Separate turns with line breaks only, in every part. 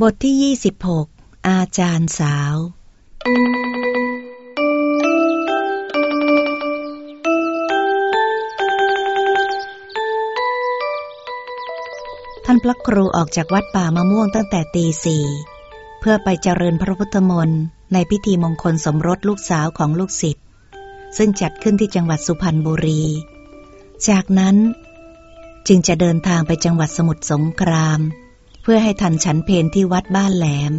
บทที่ 26 อาจารย์สาว ท่านพระครูออกจากวัดป่ามะม่วงตั้งแต่ตีสี่เพื่อไปเจริญพระพุทธมนต์ในพิธีมงคลสมรสลูกสาวของลูกศิษย์ซึ่งจัดขึ้นที่จังหวัดสุพรรณบุรี จากนั้น จึงจะเดินทางไปจังหวัดสมุทรสงคราม เพื่อให้ทันฉันเพนที่วัดบ้านแหลม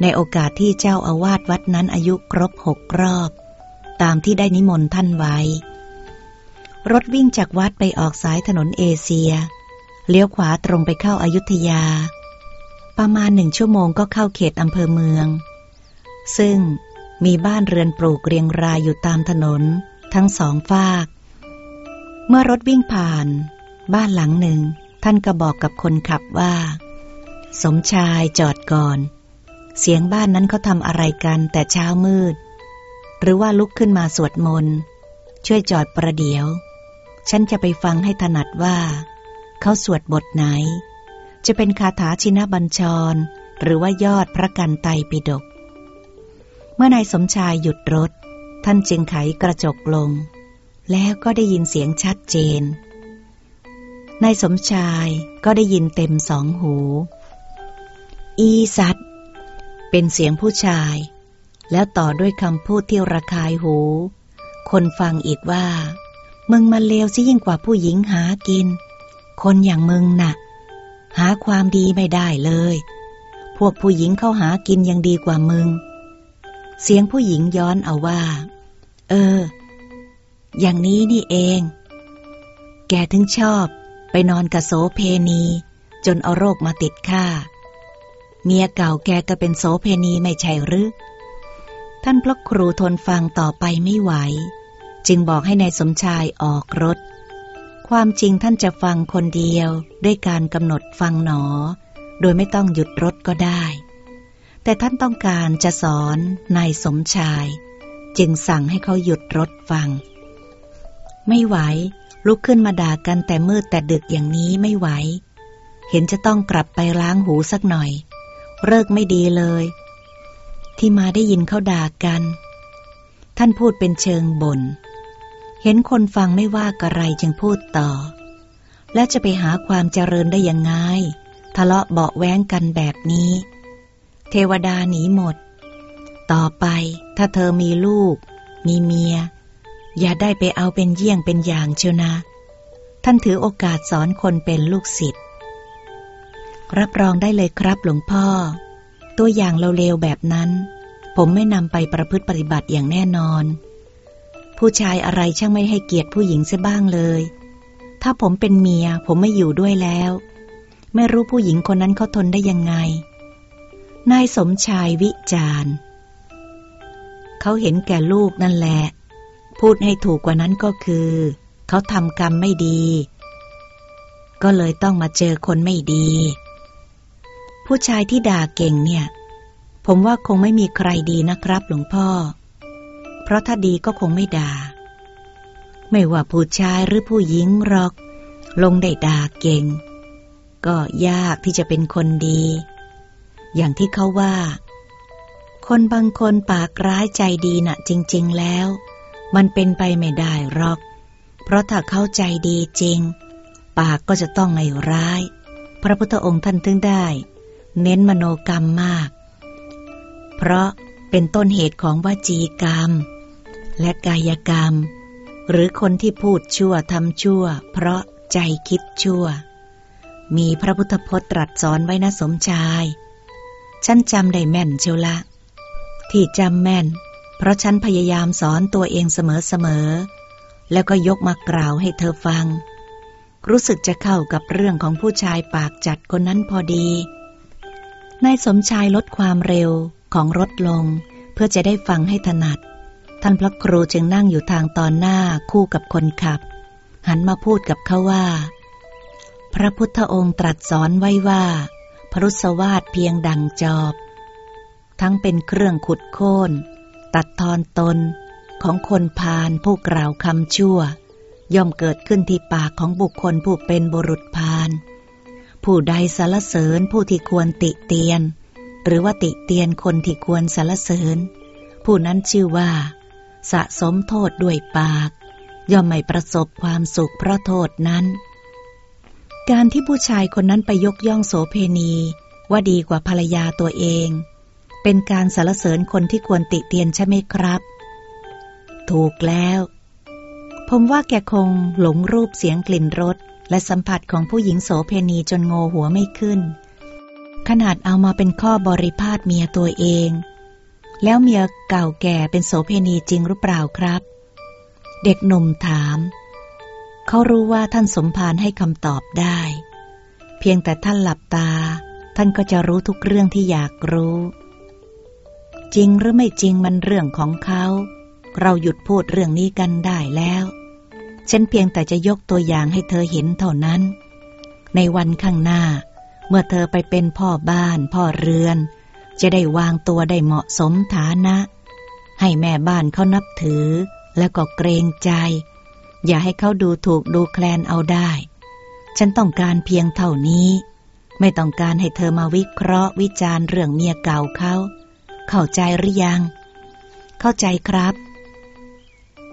ในโอกาสที่เจ้าอาวาสวัดนั้นอายุครบหกรอบ ตามที่ได้นิมนต์ท่านไว้ รถวิ่งจากวัดไปออกสายถนนเอเชีย เลี้ยวขวาตรงไปเข้าอายุทยา ประมาณหนึ่งชั่วโมงก็เข้าเขตอำเภอเมือง ซึ่งมีบ้านเรือนปลูกเรียงรายอยู่ตามถนนทั้งสองฝาก เมื่อรถวิ่งผ่าน บ้านหลังหนึ่ง ท่านก็บอกกับคนขับว่า สมชายจอดก่อน เสียงบ้านนั้นเขาทำอะไรกันแต่เช้ามืด หรือว่าลุกขึ้นมาสวดมนต์ช่วยจอดประเดี๋ยว ฉันจะไปฟังให้ถนัดว่า เขาสวดบทไหน จะเป็นคาถาชินบัญชร หรือว่ายอดพระกันไตปิฎกเมื่อนายสมชายหยุดรถ ท่านจึงไขกระจกลง แล้วก็ได้ยินเสียงชัดเจนนายสมชายก็ได้ยินเต็มสองหู อีสัตเป็นเสียงผู้ชาย แล้วต่อด้วยคำพูดที่ระคายหู คนฟังอีกว่า มึงมาเลวซิยิ่งกว่าผู้หญิงหากิน คนอย่างมึงนะ่ะ หาความดีไม่ได้เลย พวกผู้หญิงเข้าหากินยังดีกว่ามึง เสียงผู้หญิงย้อนเอาว่า เออ อย่างนี้นี่เอง แกถึงชอบไปนอนกับโสเพณี จนเอาโรคมาติดข้า เมียเก่าแกก็เป็นโสเพณีไม่ใช่หรือ ท่านพระครูทนฟังต่อไปไม่ไหว จึงบอกให้ในายสมชายออกรถ ความจริงท่านจะฟังคนเดียวด้วยการกำหนดฟังหนอ โดยไม่ต้องหยุดรถก็ได้ แต่ท่านต้องการจะสอนนายสมชาย จึงสั่งให้เขาหยุดรถฟัง ไม่ไหว ลุกขึ้นมาด่ากันแต่มืดแต่ดึกอย่างนี้ไม่ไหวเห็นจะต้องกลับไปล้างหูสักหน่อย เลิกไม่ดีเลย ที่มาได้ยินเขาด่ากัน ท่านพูดเป็นเชิงบน่น เห็นคนฟังไม่ว่ากระไรจึงพูดต่อ และจะไปหาความเจริญได้ยังไง ทะเลาะเบาแว้งกันแบบนี้ เทวดาหนีหมด ต่อไปถ้าเธอมีลูก มีเมีย อย่าได้ไปเอาเป็นเยี่ยงเป็นอย่างเชียวนะ ท่านถือโอกาสสอนคนเป็นลูกศิษย์ รับรองได้เลยครับหลวงพ่อ ตัวอย่างเลวๆแบบนั้น ผมไม่นำไปประพฤติปฏิบัติอย่างแน่นอน ผู้ชายอะไรช่างไม่ให้เกียรติผู้หญิงเสียบ้างเลย ถ้าผมเป็นเมียผมไม่อยู่ด้วยแล้ว ไม่รู้ผู้หญิงคนนั้นเขาทนได้ยังไง นายสมชายวิจารณ์เขาเห็นแก่ลูกนั่นแหละ พูดให้ถูกกว่านั้นก็คือ เขาทำกรรมไม่ดี ก็เลยต้องมาเจอคนไม่ดี ผู้ชายที่ด่าเก่งเนี่ย ผมว่าคงไม่มีใครดีนะครับหลวงพ่อ เพราะถ้าดีก็คงไม่ด่า ไม่ว่าผู้ชายหรือผู้หญิงหรอก ลงได้ด่าเก่ง ก็ยากที่จะเป็นคนดี อย่างที่เขาว่า คนบางคนปากร้ายใจดีนะ่ะ จริง ๆ แล้ว มันเป็นไปไม่ได้หรอก เพราะถ้าเข้าใจดีจริง ปากก็จะต้องไม่ร้าย พระพุทธองค์ท่านถึงได้ เน้นมโนกรรมมาก เพราะเป็นต้นเหตุของวจีกรรม และกายกรรม หรือคนที่พูดชั่วทำชั่ว เพราะใจคิดชั่ว มีพระพุทธพจน์ตรัสสอนไว้นะสมชาย ฉันจำได้แม่นเชียวละ ที่จำแม่น เพราะฉันพยายามสอนตัวเองเสมอๆ แล้วก็ยกมากล่าวให้เธอฟัง รู้สึกจะเข้ากับเรื่องของผู้ชายปากจัดคนนั้นพอดี นายสมชายลดความเร็วของรถลง เพื่อจะได้ฟังให้ถนัด ท่านพระครูจึงนั่งอยู่ทางตอนหน้าคู่กับคนขับ หันมาพูดกับเขาว่า พระพุทธองค์ตรัสสอนไว้ว่า พรุสวาดเพียงดังจอบ ทั้งเป็นเครื่องขุดโค่นตัดทอนตนของคนพาลผู้กล่าวคำชั่ว ย่อมเกิดขึ้นที่ปากของบุคคลผู้เป็นบุรุษพาล ผู้ใดสารเสริญผู้ที่ควรติเตียน หรือว่าติเตียนคนที่ควรสารเสริญ ผู้นั้นชื่อว่า สะสมโทษด้วยปาก ย่อมไม่ประสบความสุขเพราะโทษนั้น การที่ผู้ชายคนนั้นไปยกย่องโสเพณีว่าดีกว่าภรรยาตัวเอง เป็นการสรรเสริญคนที่ควรติเตียนใช่ไหมครับ ถูกแล้ว ผมว่าแกคงหลงรูปเสียงกลิ่นรส และสัมผัสของผู้หญิงโสเพณีจนโงหัวไม่ขึ้น ขนาดเอามาเป็นข้อบริพาทเมียตัวเอง แล้วเมียเก่าแก่เป็นโสเพณีจริงหรือเปล่าครับ เด็กหนุ่มถาม เขารู้ว่าท่านสมภารให้คำตอบได้ เพียงแต่ท่านหลับตา ท่านก็จะรู้ทุกเรื่องที่อยากรู้ จริงหรือไม่จริงมันเรื่องของเขา เราหยุดพูดเรื่องนี้กันได้แล้ว ฉันเพียงแต่จะยกตัวอย่างให้เธอเห็นเท่านั้น ในวันข้างหน้า เมื่อเธอไปเป็นพ่อบ้านพ่อเรือน จะได้วางตัวได้เหมาะสมฐานะ ให้แม่บ้านเขานับถือ แล้วก็เกรงใจ อย่าให้เขาดูถูกดูแคลนเอาได้ ฉันต้องการเพียงเท่านี้ ไม่ต้องการให้เธอมาวิเคราะห์วิจารณ์เรื่องเมียเก่าเขาเข้าใจหรือยัง เข้าใจครับ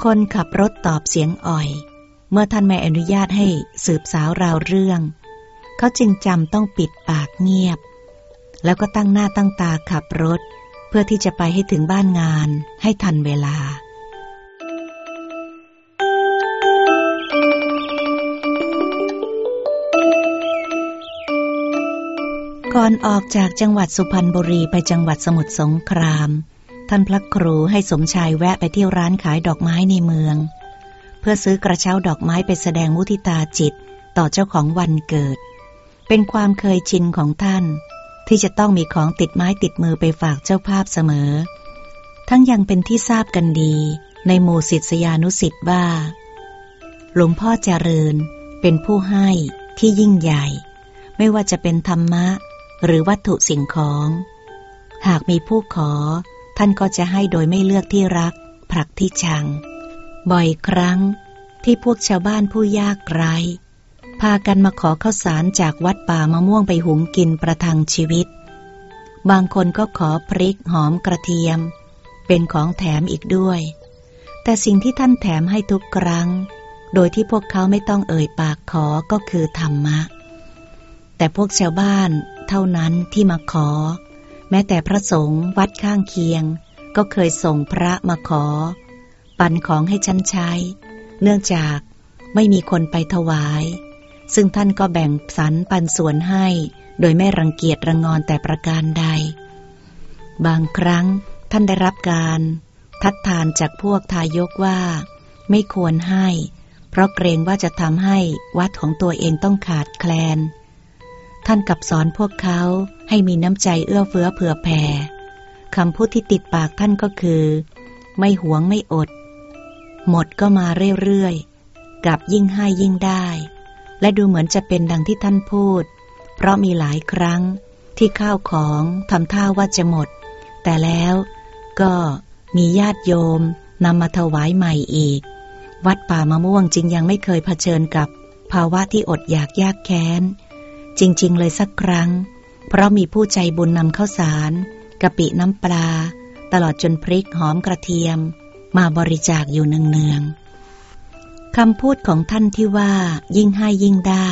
คนขับรถตอบเสียงอ่อย เมื่อท่านไม่อนุญาตให้สืบสาวราวเรื่อง เขาจึงจำต้องปิดปากเงียบ แล้วก็ตั้งหน้าตั้งตาขับรถ เพื่อที่จะไปให้ถึงบ้านงานให้ทันเวลาก่อนออกจากจังหวัดสุพรรณบุรีไปจังหวัดสมุทรสงคราม ท่านพระครูให้สมชายแวะไปที่ร้านขายดอกไม้ในเมือง เพื่อซื้อกระเช้าดอกไม้ไปแสดงมุทิตาจิตต่อเจ้าของวันเกิด เป็นความเคยชินของท่าน ที่จะต้องมีของติดไม้ติดมือไปฝากเจ้าภาพเสมอ ทั้งยังเป็นที่ทราบกันดีในหมู่ศิษยานุสิ์ว่า หลวงพ่อเจริญเป็นผู้ให้ที่ยิ่งใหญ่ ไม่ว่าจะเป็นธรรมะ หรือวัตถุสิ่งของ หากมีผู้ขอ ท่านก็จะให้โดยไม่เลือกที่รักผลักที่ชัง บ่อยครั้งที่พวกชาวบ้านผู้ยากไร้ พากันมาขอข้าวสารจากวัดป่ามะม่วงไปหุงกินประทังชีวิต บางคนก็ขอพริกหอมกระเทียม เป็นของแถมอีกด้วย แต่สิ่งที่ท่านแถมให้ทุกครั้ง โดยที่พวกเขาไม่ต้องเอ่ยปากขอก็คือธรรมะ แต่พวกชาวบ้านเท่านั้นที่มาขอ แม้แต่พระสงฆ์วัดข้างเคียง ก็เคยส่งพระมาขอ ปันของให้ฉันใช้ เนื่องจากไม่มีคนไปถวาย ซึ่งท่านก็แบ่งสรรปันส่วนให้ โดยไม่รังเกียจรังงอนแต่ประการใด บางครั้งท่านได้รับการทัดทานจากพวกทายกว่า ไม่ควรให้ เพราะเกรงว่าจะทำให้วัดของตัวเองต้องขาดแคลน ท่านกับสอนพวกเขาให้มีน้ำใจเอื้อเฟื้อเผื่อแผ่คำพูดที่ติดปากท่านก็คือ ไม่หวงไม่อด หมดก็มาเรื่อยๆกับยิ่งให้ยิ่งได้ และดูเหมือนจะเป็นดังที่ท่านพูด เพราะมีหลายครั้งที่ข้าวของทำท่าว่าจะหมด แต่แล้วก็มีญาติโยมนำมาถวายใหม่อีก วัดป่ามะม่วงจริงยังไม่เคยเผชิญกับ ภาวะที่อดอยากยากแค้น จริง ๆ เลยสักครั้ง เพราะมีผู้ใจบุญนำข้าวสารกะปิน้ำปลา ตลอดจนพริกหอมกระเทียม มาบริจาคอยู่เนืองๆคำพูดของท่านที่ว่ายิ่งให้ยิ่งได้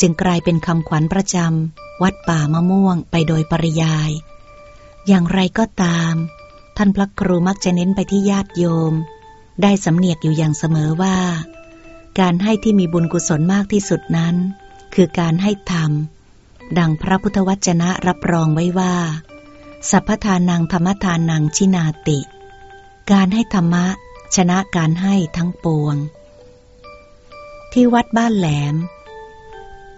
จึงกลายเป็นคำขวัญประจำวัดป่ามะม่วงไปโดยปริยาย อย่างไรก็ตาม ท่านพระครูมักจะเน้นไปที่ญาติโยม ได้สำเนียกอยู่อย่างเสมอว่า การให้ที่มีบุญกุศลมากที่สุดนั้น คือการให้ธรรม ดังพระพุทธวจนะรับรองไว้ว่าสัพพทานังธรรมทานังชินาติ การให้ธรรมะ ชนะการให้ทั้งปวง ที่วัดบ้านแหลม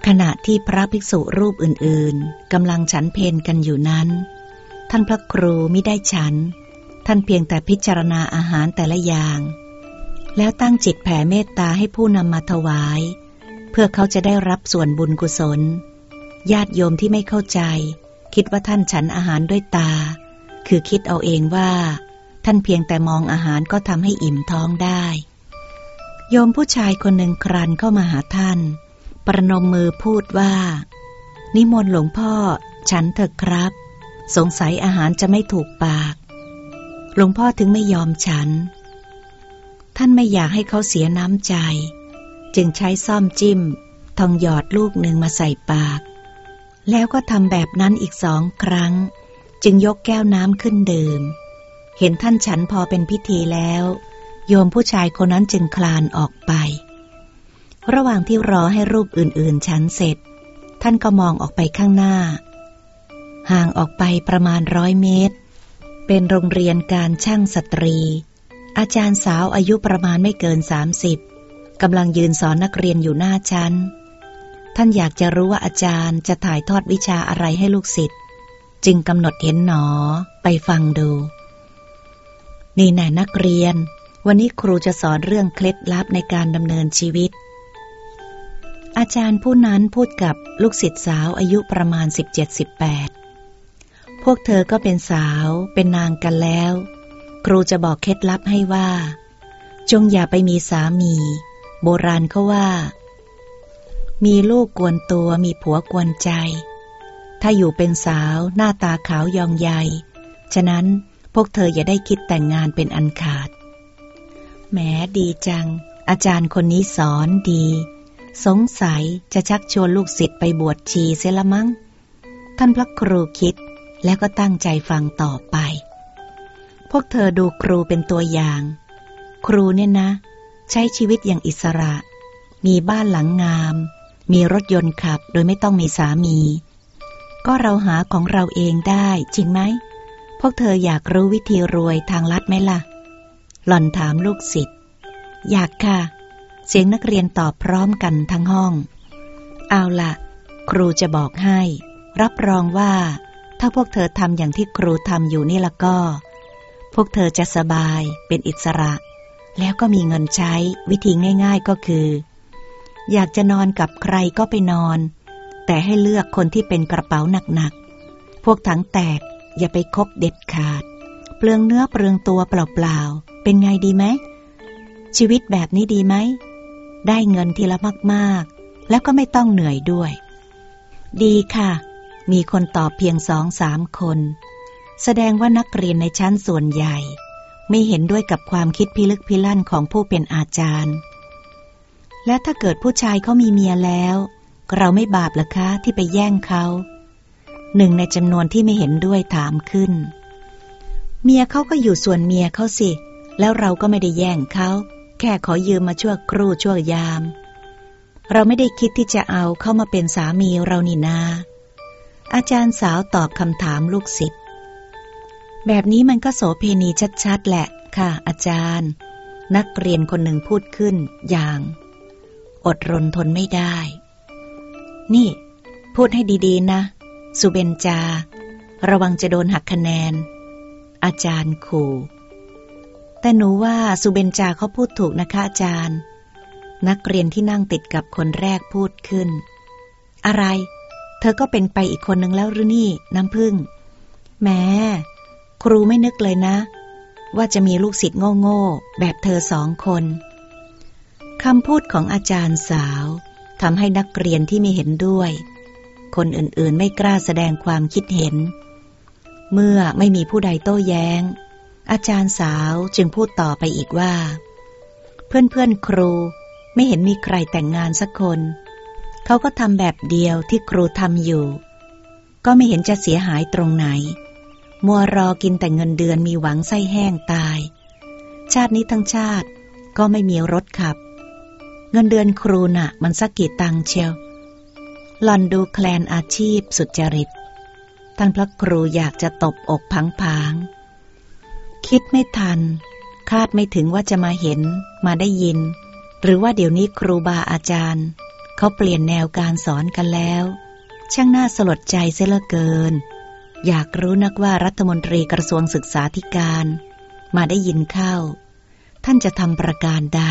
ขณะที่พระภิกษุรูปอื่นๆกำลังฉันเพนกันอยู่นั้น ท่านพระครูไม่ได้ฉัน ท่านเพียงแต่พิจารณาอาหารแต่ละอย่าง แล้วตั้งจิตแผ่เมตตาให้ผู้นำมาถวาย เพื่อเขาจะได้รับส่วนบุญกุศล ญาติโยมที่ไม่เข้าใจ คิดว่าท่านฉันอาหารด้วยตา คือคิดเอาเองว่า ท่านเพียงแต่มองอาหารก็ทำให้อิ่มท้องได้ โยมผู้ชายคนหนึ่งครันเข้ามาหาท่าน ประนมมือพูดว่า นิมนต์หลวงพ่อ ฉันเถอะครับ สงสัยอาหารจะไม่ถูกปาก หลวงพ่อถึงไม่ยอมฉัน ท่านไม่อยากให้เขาเสียน้ำใจ จึงใช้ซ่อมจิ้ม ทองหยอดลูกหนึ่งมาใส่ปาก แล้วก็ทำแบบนั้นอีกสองครั้ง จึงยกแก้วน้ำขึ้นดื่ม เห็นท่านฉันพอเป็นพิธีแล้ว โยมผู้ชายคนนั้นจึงคลานออกไป ระหว่างที่รอให้รูปอื่นๆฉันเสร็จ ท่านก็มองออกไปข้างหน้า ห่างออกไปประมาณร้อยเมตร เป็นโรงเรียนการช่างสตรี อาจารย์สาวอายุประมาณไม่เกินสามสิบกำลังยืนสอนนักเรียนอยู่หน้าชั้น ท่านอยากจะรู้ว่าอาจารย์จะถ่ายทอดวิชาอะไรให้ลูกศิษย์ จึงกำหนดเห็นหนอไปฟังดู นี่แน่นักเรียน วันนี้ครูจะสอนเรื่องเคล็ดลับในการดำเนินชีวิต อาจารย์ผู้นั้นพูดกับลูกศิษย์สาวอายุประมาณ 17-18 พวกเธอก็เป็นสาวเป็นนางกันแล้ว ครูจะบอกเคล็ดลับให้ว่า จงอย่าไปมีสามี โบราณเขาว่า มีลูกกวนตัวมีผัวกวนใจ ถ้าอยู่เป็นสาวหน้าตาขาวยองใยฉะนั้น พวกเธออย่าได้คิดแต่งงานเป็นอันขาด แหมดีจัง อาจารย์คนนี้สอนดี สงสัยจะชักชวนลูกศิษย์ไปบวชชีเสียละมั้ง ท่านพระครูคิดแล้วก็ตั้งใจฟังต่อไป พวกเธอดูครูเป็นตัวอย่าง ครูเนี่ยนะ ใช้ชีวิตอย่างอิสระ มีบ้านหลังงาม มีรถยนต์ขับโดยไม่ต้องมีสามี ก็เราหาของเราเองได้จริงไหม พวกเธออยากรู้วิธีรวยทางลัดไหมล่ะ หล่อนถามลูกศิษย์ อยากค่ะ เสียงนักเรียนตอบพร้อมกันทั้งห้อง เอาละ ครูจะบอกให้ รับรองว่า ถ้าพวกเธอทำอย่างที่ครูทำอยู่นี่ละก็ พวกเธอจะสบาย เป็นอิสระ แล้วก็มีเงินใช้ วิธีง่าย ๆก็คือ อยากจะนอนกับใครก็ไปนอน แต่ให้เลือกคนที่เป็นกระเป๋าหนักๆ พวกถังแตก อย่าไปคบเด็ดขาด เปลืองเนื้อเปลืองตัวเปล่าๆ เป็นไงดีไหม ชีวิตแบบนี้ดีไหม ได้เงินทีละมากๆ แล้วก็ไม่ต้องเหนื่อยด้วย ดีค่ะ มีคนตอบเพียงสองสามคน แสดงว่านักเรียนในชั้นส่วนใหญ่ ไม่เห็นด้วยกับความคิดพิลึกพิลั่นของผู้เป็นอาจารย์ และถ้าเกิดผู้ชายเขามีเมียแล้ว เราไม่บาปหรอคะที่ไปแย่งเขา หนึ่งในจำนวนที่ไม่เห็นด้วยถามขึ้น เมียเขาก็อยู่ส่วนเมียเขาสิ แล้วเราก็ไม่ได้แย่งเขา แค่ขอยืมมาชั่วครู่ชั่วยาม เราไม่ได้คิดที่จะเอาเข้ามาเป็นสามีเรานี่นา อาจารย์สาวตอบคำถามลูกศิษย์ แบบนี้มันก็โสเพณีชัดๆแหละค่ะ อาจารย์ นักเรียนคนหนึ่งพูดขึ้นอย่าง อดรนทนไม่ได้ นี่ พูดให้ดีๆนะ สุเบนจา ระวังจะโดนหักคะแนน อาจารย์ขู่ แต่หนูว่าสุเบนจาเขาพูดถูกนะคะอาจารย์ นักเรียนที่นั่งติดกับคนแรกพูดขึ้น อะไร เธอก็เป็นไปอีกคนนึงแล้วหรือนี่ น้ำพึ่งแม้ครูไม่นึกเลยนะ ว่าจะมีลูกศิษย์โง่ๆแบบเธอสองคนคำพูดของอาจารย์สาวทำให้นักเรียนที่ไม่เห็นด้วย คนอื่นๆ ไม่กล้าแสดงความคิดเห็น เมื่อไม่มีผู้ใดโต้แย้ง อาจารย์สาวจึงพูดต่อไปอีกว่า เพื่อนๆครูไม่เห็นมีใครแต่งงานสักคน เขาก็ทำแบบเดียวที่ครูทำอยู่ ก็ไม่เห็นจะเสียหายตรงไหน มัวรอกินแต่เงินเดือนมีหวังไส้แห้งตาย ชาตินี้ทั้งชาติก็ไม่มีรถขับ เงินเดือนครูน่ะ มันสักกี่ตังเชียว หลอนดูแคลนอาชีพสุจริต ท่านพระครูอยากจะตบอกพังผาง คิดไม่ทัน คาดไม่ถึงว่าจะมาเห็น มาได้ยิน หรือว่าเดี๋ยวนี้ครูบาอาจารย์ เขาเปลี่ยนแนวการสอนกันแล้ว ช่างน่าสลดใจเสียเหลือเกิน อยากรู้นักว่ารัฐมนตรีกระทรวงศึกษาธิการ มาได้ยินเข้า ท่านจะทำประการใด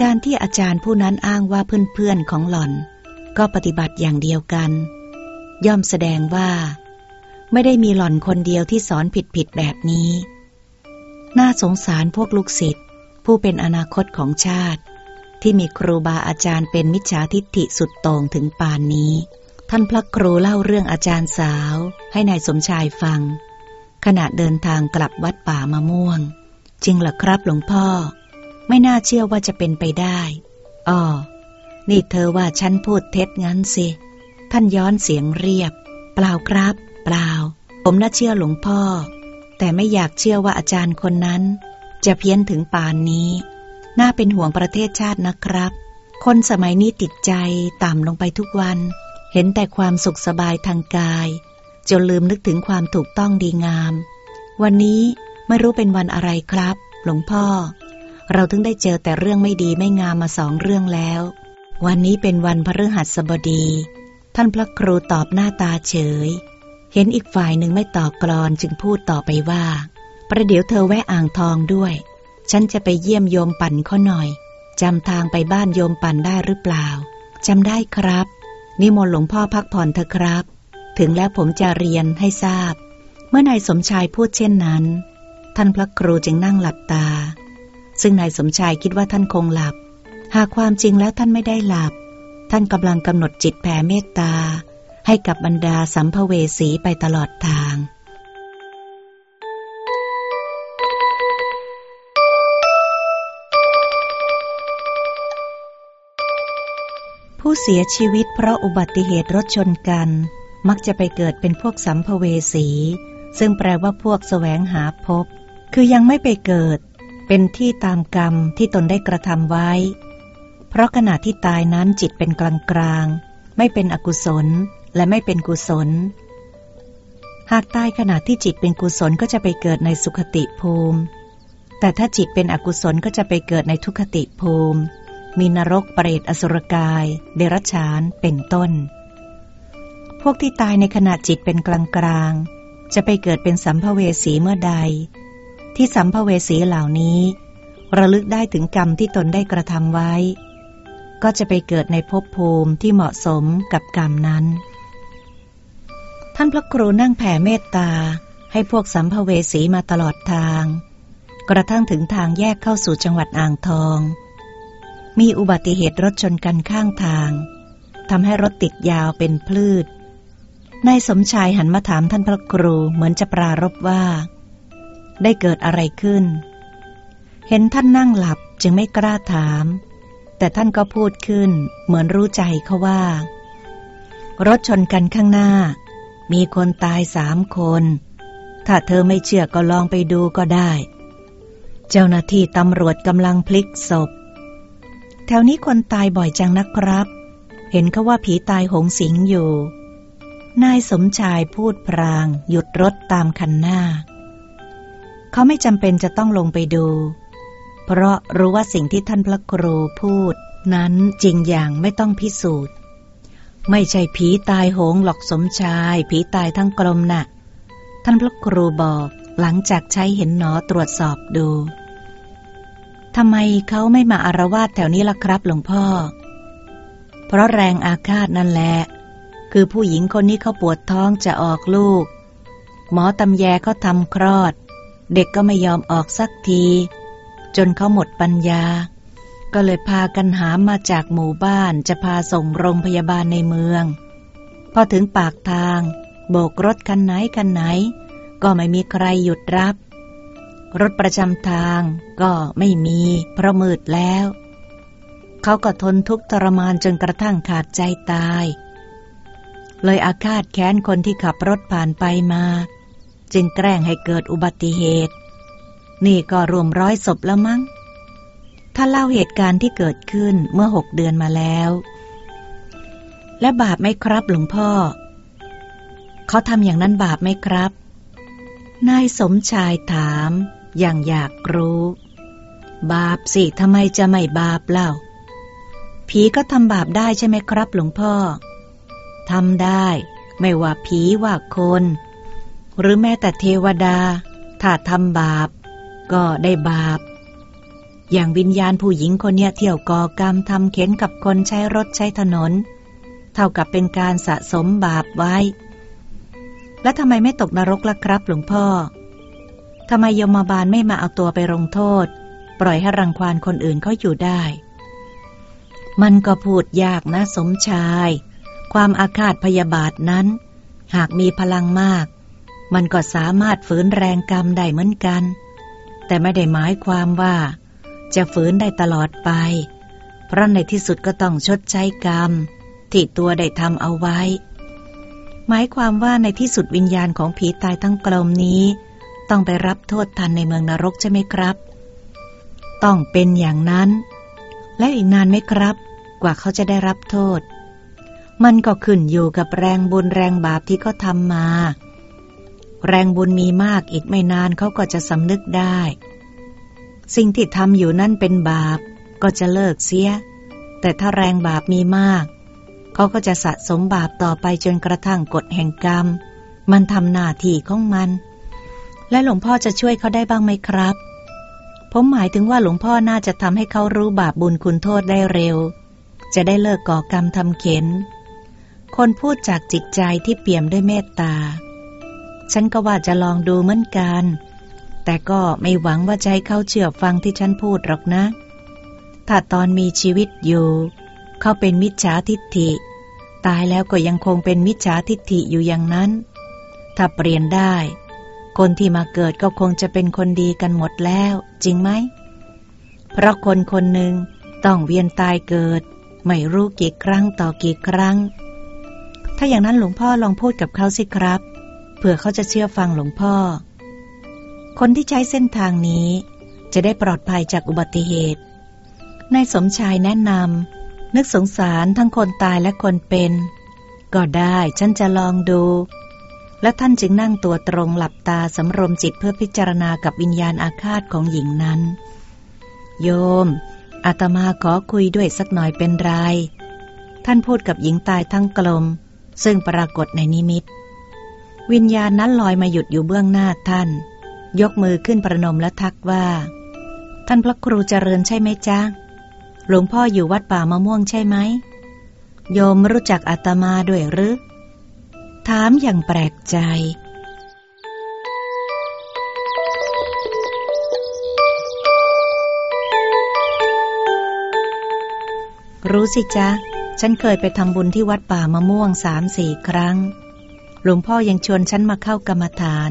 การที่อาจารย์ผู้นั้นอ้างว่าเพื่อนๆของหล่อน ก็ปฏิบัติอย่างเดียวกัน ย่อมแสดงว่า ไม่ได้มีหล่อนคนเดียวที่สอนผิดๆแบบนี้ น่าสงสารพวกลูกศิษย์ผู้เป็นอนาคตของชาติ ที่มีครูบาอาจารย์เป็นมิจฉาทิฏฐิสุดโต่งถึงป่านนี้ ท่านพระครูเล่าเรื่องอาจารย์สาวให้นายสมชายฟัง ขณะเดินทางกลับวัดป่ามะม่วง จริงหรอครับหลวงพ่อ ไม่น่าเชื่อว่าจะเป็นไปได้อ๋อ นี่เธอว่าฉันพูดเท็จงั้นสิ ท่านย้อนเสียงเรียบ เปล่าครับ เปล่า ผมน่าเชื่อหลวงพ่อ แต่ไม่อยากเชื่อว่าอาจารย์คนนั้น จะเพี้ยนถึงป่านนี้ น่าเป็นห่วงประเทศชาตินะครับ คนสมัยนี้ติดใจต่ำลงไปทุกวัน เห็นแต่ความสุขสบายทางกาย จนลืมนึกถึงความถูกต้องดีงาม วันนี้ไม่รู้เป็นวันอะไรครับ หลวงพ่อ เราถึงได้เจอแต่เรื่องไม่ดีไม่งามมาสองเรื่องแล้ว วันนี้เป็นวันพฤหัสบดี ท่านพระครูตอบหน้าตาเฉย เห็นอีกฝ่ายหนึ่งไม่ตอบกรอนจึงพูดต่อไปว่า ประเดี๋ยวเธอแวะอ่างทองด้วย ฉันจะไปเยี่ยมโยมปั่นเขาหน่อยจำทางไปบ้านโยมปั่นได้หรือเปล่าจำได้ครับ นิมนต์หลวงพ่อพักผ่อนเถอะครับ ถึงแล้วผมจะเรียนให้ทราบ เมื่อนายสมชายพูดเช่นนั้น ท่านพระครูจึงนั่งหลับตา ซึ่งนายสมชายคิดว่าท่านคงหลับ หากความจริงแล้วท่านไม่ได้หลับ ท่านกำลังกำหนดจิตแผ่เมตตา ให้กับบรรดาสัมภเวสีไปตลอดทางผู้เสียชีวิตเพราะอุบัติเหตุรถชนกัน มักจะไปเกิดเป็นพวกสัมภเวสี ซึ่งแปลว่าพวกแสวงหาพบ คือยังไม่ไปเกิด เป็นที่ตามกรรมที่ตนได้กระทำไว้ เพราะขณะที่ตายนั้นจิตเป็นกลางกลาง ไม่เป็นอกุศลและไม่เป็นกุศล หากตายขณะที่จิตเป็นกุศลก็จะไปเกิดในสุขติภูมิ แต่ถ้าจิตเป็นอกุศลก็จะไปเกิดในทุคติภูมิ มีนรกเปรตอสุรกาย เดรัจฉานเป็นต้น พวกที่ตายในขณะจิตเป็นกลางกลางจะไปเกิดเป็นสัมภเวสีเมื่อใด ที่สัมภเวสีเหล่านี้ ระลึกได้ถึงกรรมที่ตนได้กระทำไว้ ก็จะไปเกิดในภพภูมิที่เหมาะสมกับกรรมนั้น ท่านพระครูนั่งแผ่เมตตาให้พวกสัมภเวสีมาตลอดทาง กระทั่งถึงทางแยกเข้าสู่จังหวัดอ่างทอง มีอุบัติเหตุรถชนกันข้างทางทำให้รถติดยาวเป็นพลืดนายสมชายหันมาถามท่านพระครูเหมือนจะปรารบว่า ได้เกิดอะไรขึ้น เห็นท่านนั่งหลับจึงไม่กล้าถาม แต่ท่านก็พูดขึ้น เหมือนรู้ใจเขาว่า รถชนกันข้างหน้า มีคนตายสามคน ถ้าเธอไม่เชื่อก็ลองไปดูก็ได้ เจ้าหน้าที่ตำรวจกำลังพลิกศพ แถวนี้คนตายบ่อยจังนะครับ เห็นเขาว่าผีตายหงสิงอยู่ นายสมชายพูดพราง หยุดรถตามคันหน้า เขาไม่จำเป็นจะต้องลงไปดูเพราะรู้ว่าสิ่งที่ท่านพระครูพูด นั้นจริงอย่างไม่ต้องพิสูจน์ ไม่ใช่ผีตายโหงหลอกสมชาย ผีตายทั้งกลมนะ่ะ ท่านพระครูบอกหลังจากใช้เห็นหนอตรวจสอบดูทำไมเขาไม่มาอารวาสแถวนี้ล่ะครับหลวงพ่อ เพราะแรงอาฆาตนั่นแหละ คือผู้หญิงคนนี้เขาปวดท้องจะออกลูก หมอตำแยเขาทำคลอด เด็กก็ไม่ยอมออกสักที จนเขาหมดปัญญา ก็เลยพากันหามาจากหมู่บ้านจะพาส่งโรงพยาบาลในเมือง พอถึงปากทาง โบกรถคันไหนคันไหน ก็ไม่มีใครหยุดรับ รถประจำทางก็ไม่มีเพราะมืดแล้ว เขาก็ทนทุกข์ทรมานจนกระทั่งขาดใจตาย เลยอาฆาตแค้นคนที่ขับรถผ่านไปมา จึงแกล้งให้เกิดอุบัติเหตุ นี่ก็รวมร้อยศพแล้วมั้ง ถ้าเล่าเหตุการณ์ที่เกิดขึ้นเมื่อหกเดือนมาแล้ว และบาปไหมครับหลวงพ่อ เขาทำอย่างนั้นบาปไหมครับ นายสมชายถาม อย่างอยากรู้ บาปสิทำไมจะไม่บาปเล่า ผีก็ทำบาปได้ใช่ไหมครับหลวงพ่อทำได้ ไม่ว่าผีว่าคน หรือแม้แต่เทวดา ถ้าทำบาป ก็ได้บาป อย่างวิญญาณผู้หญิงคนเนี้ยเที่ยวก่อกรรมทำเข็นกับคนใช้รถใช้ถนน เท่ากับเป็นการสะสมบาปไว้ แล้วทำไมไม่ตกนรกล่ะครับหลวงพ่อทำไมยมบาลไม่มาเอาตัวไปลงโทษ ปล่อยให้รังควานคนอื่นเขาอยู่ได้ มันก็พูดยากนะสมชาย ความอาฆาตพยาบาทนั้น หากมีพลังมาก มันก็สามารถฝืนแรงกรรมได้เหมือนกัน แต่ไม่ได้หมายความว่า จะฝืนได้ตลอดไป เพราะในที่สุดก็ต้องชดใช้กรรม ที่ตัวได้ทำเอาไว้ หมายความว่าในที่สุดวิญญาณของผีตายทั้งกลมนี้ ต้องไปรับโทษทันในเมืองนรกใช่ไหมครับ ต้องเป็นอย่างนั้น และอีกนานไหมครับ กว่าเขาจะได้รับโทษ มันก็ขึ้นอยู่กับแรงบุญแรงบาปที่เขาทำมา แรงบุญมีมากอีกไม่นานเขาก็จะสำนึกได้ สิ่งที่ทำอยู่นั่นเป็นบาปก็จะเลิกเสีย แต่ถ้าแรงบาปมีมาก เขาก็จะสะสมบาปต่อไปจนกระทั่งกฎแห่งกรรม มันทำหน้าที่ของมัน และหลวงพ่อจะช่วยเขาได้บ้างไหมครับ ผมหมายถึงว่าหลวงพ่อน่าจะทำให้เขารู้บาปบุญคุณโทษได้เร็ว จะได้เลิกก่อกรรมทำเข็น คนพูดจากจิตใจที่เปี่ยมด้วยเมตตา ฉันก็ว่าจะลองดูเหมือนกัน แต่ก็ไม่หวังว่าจะให้เขาเชื่อฟังที่ฉันพูดหรอกนะ ถ้าตอนมีชีวิตอยู่ เขาเป็นมิจฉาทิฏฐิ ตายแล้วก็ยังคงเป็นมิจฉาทิฏฐิอยู่อย่างนั้น ถ้าเปลี่ยนได้ คนที่มาเกิดก็คงจะเป็นคนดีกันหมดแล้ว จริงไหม เพราะคนคนหนึ่งต้องเวียนตายเกิด ไม่รู้กี่ครั้งต่อกี่ครั้ง ถ้าอย่างนั้นหลวงพ่อลองพูดกับเขาสิครับ เผื่อเขาจะเชื่อฟังหลวงพ่อ คนที่ใช้เส้นทางนี้จะได้ปลอดภัยจากอุบัติเหตุ นายสมชายแนะนำนึกสงสารทั้งคนตายและคนเป็น ก็ได้ฉันจะลองดู และท่านจึงนั่งตัวตรงหลับตาสำรวมจิตเพื่อพิจารณากับวิญญาณอาฆาตของหญิงนั้น โยม อาตมาขอคุยด้วยสักหน่อยเป็นไร ท่านพูดกับหญิงตายทั้งกลม ซึ่งปรากฏในนิมิต วิญญาณนั้นลอยมาหยุดอยู่เบื้องหน้าท่าน ยกมือขึ้นประนมและทักว่า ท่านพระครูเจริญใช่ไหมจ๊ะ หลวงพ่ออยู่วัดป่ามะม่วงใช่ไหม โยมรู้จักอาตมาด้วยหรือ ถามอย่างแปลกใจรู้สิจ๊ะ ฉันเคยไปทำบุญที่วัดป่ามะม่วงสามสี่ครั้ง หลวงพ่อยังชวนฉันมาเข้ากรรมฐาน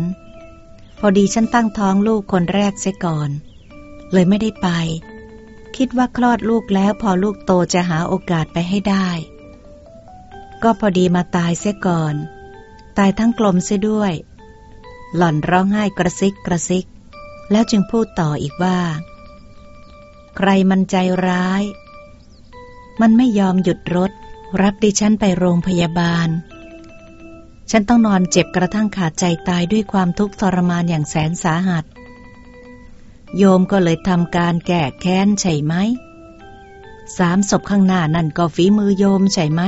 พอดีฉันตั้งท้องลูกคนแรกเสียก่อน เลยไม่ได้ไป คิดว่าคลอดลูกแล้วพอลูกโตจะหาโอกาสไปให้ได้ ก็พอดีมาตายเสียก่อน ตายทั้งกลมเสียด้วย หล่อนร้องไห้กระซิกกระซิก แล้วจึงพูดต่ออีกว่า ใครมันใจร้าย มันไม่ยอมหยุดรถ รับดิฉันไปโรงพยาบาล ฉันต้องนอนเจ็บกระทั่งขาดใจตายด้วยความทุกข์ทรมานอย่างแสนสาหัส โยมก็เลยทำการแก้แค้นใช่ไหม สามศพข้างหน้านั่นก็ฝีมือโยมใช่ไหม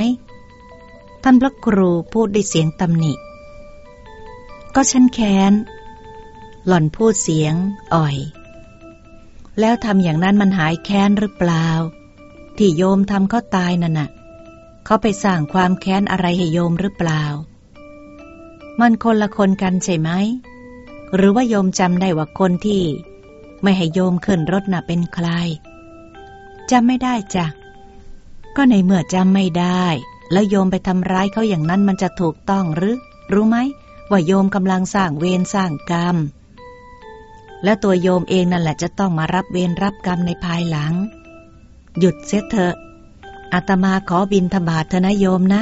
ท่านพระครูพูดด้วยเสียงตำหนิ ก็ฉันแค้น หล่อนพูดเสียง อ่อย แล้วทำอย่างนั้นมันหายแค้นหรือเปล่า ที่โยมทำเขาตายนั่นน่ะ เขาไปสร้างความแค้นอะไรให้โยมหรือเปล่า มันคนละคนกันใช่ไหม หรือว่าโยมจำได้ว่าคนที่ ไม่ให้โยมขึ้นรถน่ะเป็นใครจำไม่ได้จ้ะ ก็ในเมื่อจำไม่ได้ แล้วโยมไปทำร้ายเขาอย่างนั้นมันจะถูกต้องหรือ รู้ไหมว่าโยมกำลังสร้างเวรสร้างกรรม และตัวโยมเองนั่นแหละจะต้องมารับเวรรับกรรมในภายหลัง หยุดเสียเถอะอาตมาขอบินธบาตเถนะโยมนะ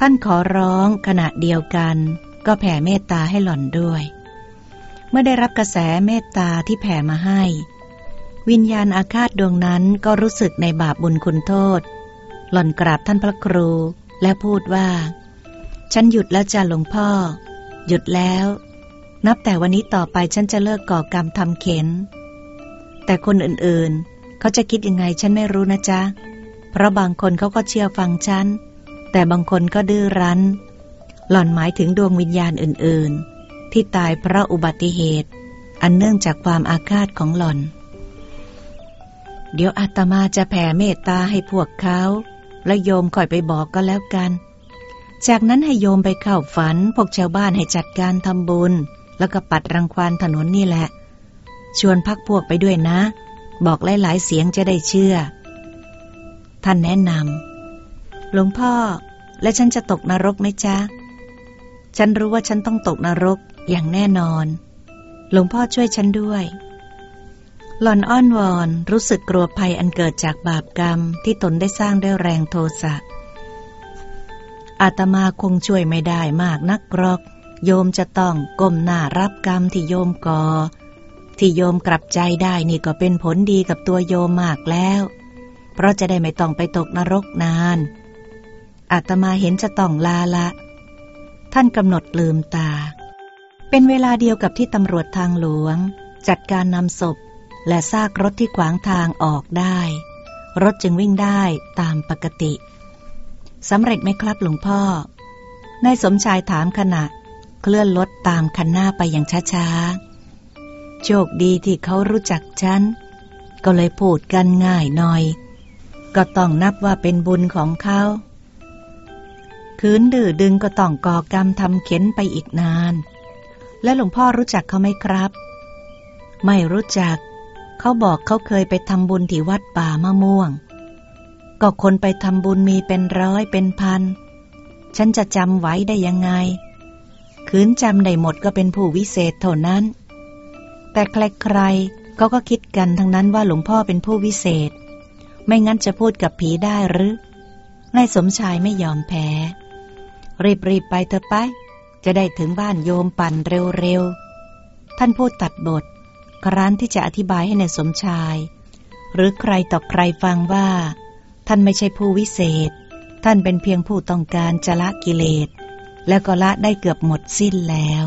ท่านขอร้องขณะเดียวกัน ก็แผ่เมตตาให้หล่อนด้วย เมื่อได้รับกระแสเมตตาที่แผ่มาให้ วิญญาณอาฆาตดวงนั้นก็รู้สึกในบาปบุญคุณโทษ หล่อนกราบท่านพระครูและพูดว่า ฉันหยุดแล้วจ้าหลวงพ่อ หยุดแล้ว นับแต่วันนี้ต่อไปฉันจะเลิกก่อกรรมทำเข็น แต่คนอื่นๆ เขาจะคิดยังไงฉันไม่รู้นะจ๊ะ เพราะบางคนเขาก็เชื่อฟังฉัน แต่บางคนก็ดื้อรั้น หล่อนหมายถึงดวงวิญญาณอื่น ๆ ที่ตายเพราะอุบัติเหตุ อันเนื่องจากความอาฆาตของหล่อน เดี๋ยวอาตมาจะแผ่เมตตาให้พวกเขา แล้วโยมคอยไปบอกก็แล้วกัน จากนั้นให้โยมไปเข้าฝัน พวกชาวบ้านให้จัดการทำบุญ แล้วก็ปัดรังควานถนนนี่แหละ ชวนพักพวกไปด้วยนะ บอกหลายๆเสียงจะได้เชื่อ ท่านแนะนำหลวงพ่อ และฉันจะตกนรกไหมจ๊ะ ฉันรู้ว่าฉันต้องตกนรกอย่างแน่นอน หลวงพ่อช่วยฉันด้วย หลอนอ้อนวอนรู้สึกกลัวภัยอันเกิดจากบาปกรรมที่ตนได้สร้างด้วยแรงโทสะ อาตมาคงช่วยไม่ได้มากนักกรอก โยมจะต้องก้มหน้ารับกรรมที่โยมก่อ ที่โยมกลับใจได้นี่ก็เป็นผลดีกับตัวโยมมากแล้ว เพราะจะได้ไม่ต้องไปตกนรกนาน อาตมาเห็นจะต้องลาละ ท่านกำหนดลืมตา เป็นเวลาเดียวกับที่ตำรวจทางหลวง จัดการนำศพ และซากรถที่ขวางทางออกได้ รถจึงวิ่งได้ตามปกติสำเร็จไหมครับหลวงพ่อนายสมชายถามขณะ เคลื่อนรถตามคันหน้าไปอย่างช้าๆ โชคดีที่เขารู้จักฉัน ก็เลยพูดกันง่ายหน่อย ก็ต้องนับว่าเป็นบุญของเขา คืนดื้อดึงก็ต้องก่อกรรมทำเข็นไปอีกนาน และหลวงพ่อรู้จักเขาไหมครับ ไม่รู้จัก เขาบอกเขาเคยไปทำบุญที่วัดป่ามะม่วง ก็คนไปทำบุญมีเป็นร้อยเป็นพัน ฉันจะจำไว้ได้ยังไง คืนจำได้หมดก็เป็นผู้วิเศษเท่านั้น แต่ใครๆก็ก็คิดกันทั้งนั้นว่าหลวงพ่อเป็นผู้วิเศษ ไม่งั้นจะพูดกับผีได้หรือ นายสมชายไม่ยอมแพ้ รีบๆไปเถอะไป จะได้ถึงบ้านโยมปั่นเร็วๆ ท่านพูดตัดบท ครั้นที่จะอธิบายให้ในสมชาย หรือใครต่อใครฟังว่า ท่านไม่ใช่ผู้วิเศษ ท่านเป็นเพียงผู้ต้องการจะละกิเลส แล้วก็ละได้เกือบหมดสิ้นแล้ว